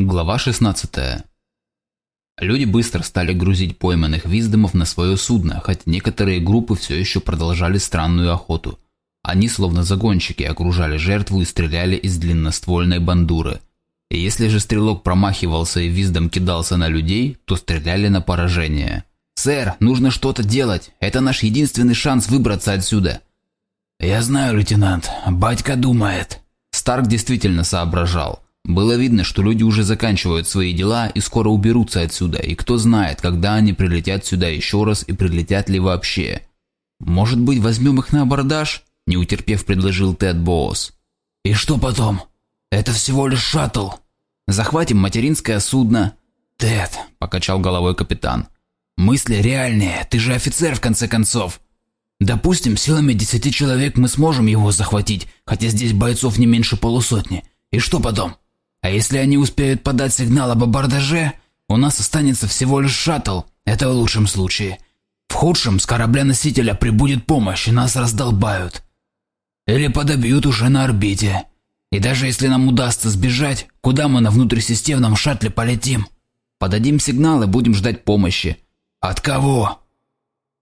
Глава 16. Люди быстро стали грузить пойманных виздомов на свое судно, хотя некоторые группы все еще продолжали странную охоту. Они, словно загонщики, окружали жертву и стреляли из длинноствольной бандуры. И если же стрелок промахивался и виздом кидался на людей, то стреляли на поражение. «Сэр, нужно что-то делать! Это наш единственный шанс выбраться отсюда!» «Я знаю, лейтенант. Батька думает». Старк действительно соображал – было видно, что люди уже заканчивают свои дела и скоро уберутся отсюда, и кто знает, когда они прилетят сюда еще раз и прилетят ли вообще. «Может быть, возьмем их на абордаж?» – не утерпев, предложил Тед Боос. «И что потом? Это всего лишь шаттл». «Захватим материнское судно». «Тед», – покачал головой капитан. «Мысли реальные, ты же офицер в конце концов». «Допустим, силами десяти человек мы сможем его захватить, хотя здесь бойцов не меньше полусотни. И что потом?» А если они успеют подать сигнал об абордаже, у нас останется всего лишь шаттл, это в лучшем случае. В худшем с корабля-носителя прибудет помощь и нас раздолбают. Или подобьют уже на орбите. И даже если нам удастся сбежать, куда мы на внутрисистемном шаттле полетим? Подадим сигнал и будем ждать помощи. От кого?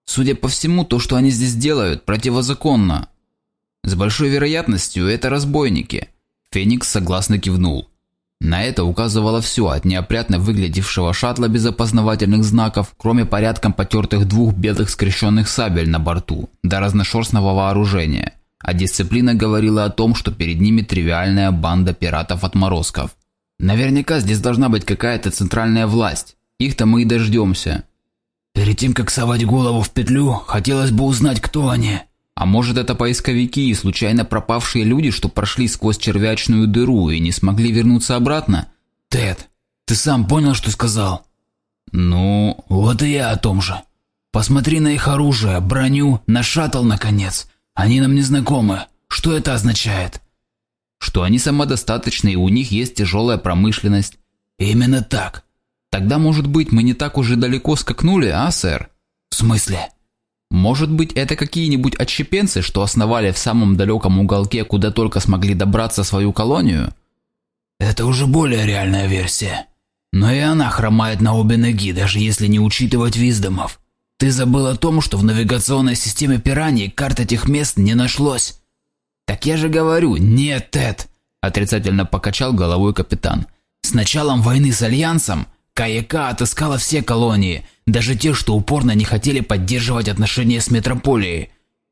Судя по всему, то, что они здесь делают, противозаконно. С большой вероятностью это разбойники. Феникс согласно кивнул. На это указывало все от неопрятно выглядевшего шаттла без опознавательных знаков, кроме порядком потертых двух белых скрещенных сабель на борту, до разношерстного вооружения. А дисциплина говорила о том, что перед ними тривиальная банда пиратов-отморозков. Наверняка здесь должна быть какая-то центральная власть. Их-то мы и дождемся. Перед тем, как совать голову в петлю, хотелось бы узнать, кто они. А может это поисковики и случайно пропавшие люди, что прошли сквозь червячную дыру и не смогли вернуться обратно? Тед, ты сам понял, что сказал? Ну, вот и я о том же. Посмотри на их оружие, броню, на шаттл, наконец. Они нам не знакомы. Что это означает? Что они самодостаточны и у них есть тяжелая промышленность. Именно так. Тогда, может быть, мы не так уже далеко скакнули, а, сэр? В смысле? Может быть, это какие-нибудь отщепенцы, что основали в самом далеком уголке, куда только смогли добраться свою колонию? Это уже более реальная версия. Но и она хромает на обе ноги, даже если не учитывать виздомов. Ты забыл о том, что в навигационной системе Пираньи карт этих мест не нашлось. Так я же говорю, нет, Тед, отрицательно покачал головой капитан. С началом войны с Альянсом КАЯК отыскала все колонии – даже те, что упорно не хотели поддерживать отношения с метрополией.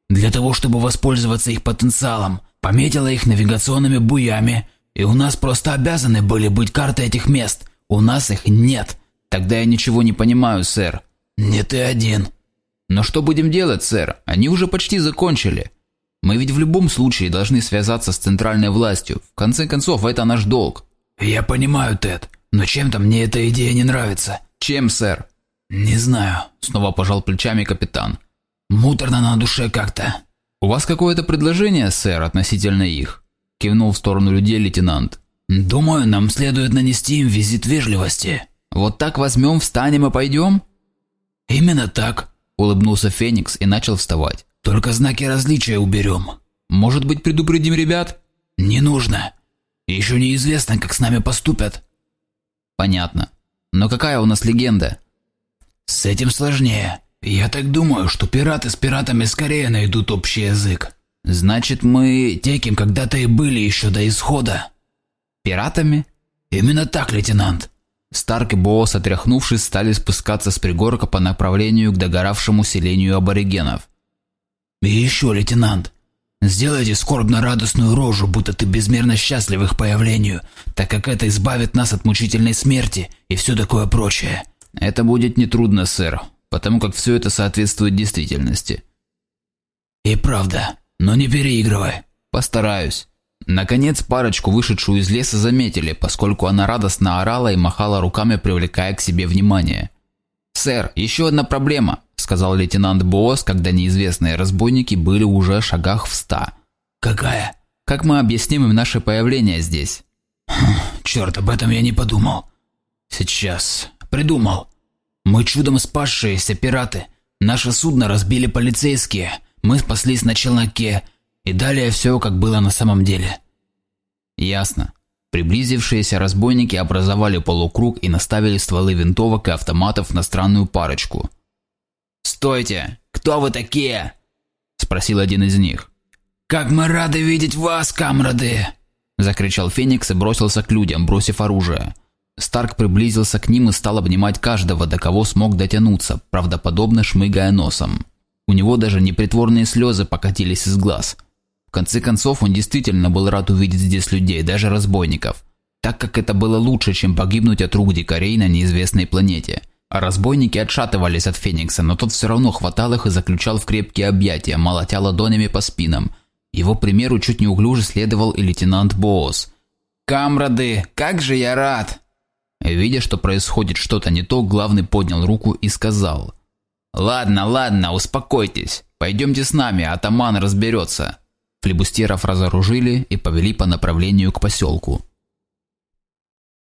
Для того, чтобы воспользоваться их потенциалом, пометила их навигационными буями, и у нас просто обязаны были быть карты этих мест. У нас их нет. Тогда я ничего не понимаю, сэр. Не ты один. Но что будем делать, сэр? Они уже почти закончили. Мы ведь в любом случае должны связаться с центральной властью. В конце концов, это наш долг. Я понимаю, Тед, но чем-то мне эта идея не нравится. Чем, сэр? «Не знаю», – снова пожал плечами капитан. «Муторно на душе как-то». «У вас какое-то предложение, сэр, относительно их?» – кивнул в сторону людей лейтенант. «Думаю, нам следует нанести им визит вежливости». «Вот так возьмем, встанем и пойдем?» «Именно так», – улыбнулся Феникс и начал вставать. «Только знаки различия уберем». «Может быть, предупредим ребят?» «Не нужно. Еще неизвестно, как с нами поступят». «Понятно. Но какая у нас легенда?» С этим сложнее. Я так думаю, что пираты с пиратами скорее найдут общий язык. Значит, мы те, кем когда-то и были еще до исхода. Пиратами? Именно так, лейтенант. Старк и Боос, отряхнувшись, стали спускаться с пригорка по направлению к догоравшему селению аборигенов. И еще, лейтенант, сделайте скорбно-радостную рожу, будто ты безмерно счастлив их появлению, так как это избавит нас от мучительной смерти и все такое прочее. Это будет нетрудно, сэр, потому как все это соответствует действительности. И правда, но не переигрывай. Постараюсь. Наконец, парочку, вышедшую из леса, заметили, поскольку она радостно орала и махала руками, привлекая к себе внимание. «Сэр, еще одна проблема», – сказал лейтенант Боос, когда неизвестные разбойники были уже шагах в ста. «Какая?» «Как мы объясним им наше появление здесь?» хм, «Черт, об этом я не подумал. Сейчас. Придумал. Мы чудом спасшиеся пираты. Наше судно разбили полицейские. Мы спаслись на челноке. И далее все, как было на самом деле. Ясно. Приблизившиеся разбойники образовали полукруг и наставили стволы винтовок и автоматов на странную парочку. «Стойте! Кто вы такие?» – спросил один из них. «Как мы рады видеть вас, камрады!» – закричал Феникс и бросился к людям, бросив оружие. Старк приблизился к ним и стал обнимать каждого, до кого смог дотянуться, правдоподобно шмыгая носом. У него даже непритворные слезы покатились из глаз. В конце концов, он действительно был рад увидеть здесь людей, даже разбойников, так как это было лучше, чем погибнуть от рук дикарей на неизвестной планете. А разбойники отшатывались от Феникса, но тот все равно хватал их и заключал в крепкие объятия, молотя ладонями по спинам. Его примеру чуть неуклюже следовал и лейтенант Боос. «Камрады, как же я рад!» Видя, что происходит что-то не то, главный поднял руку и сказал. «Ладно, ладно, успокойтесь. Пойдемте с нами, атаман разберется». Флебустеров разоружили и повели по направлению к поселку.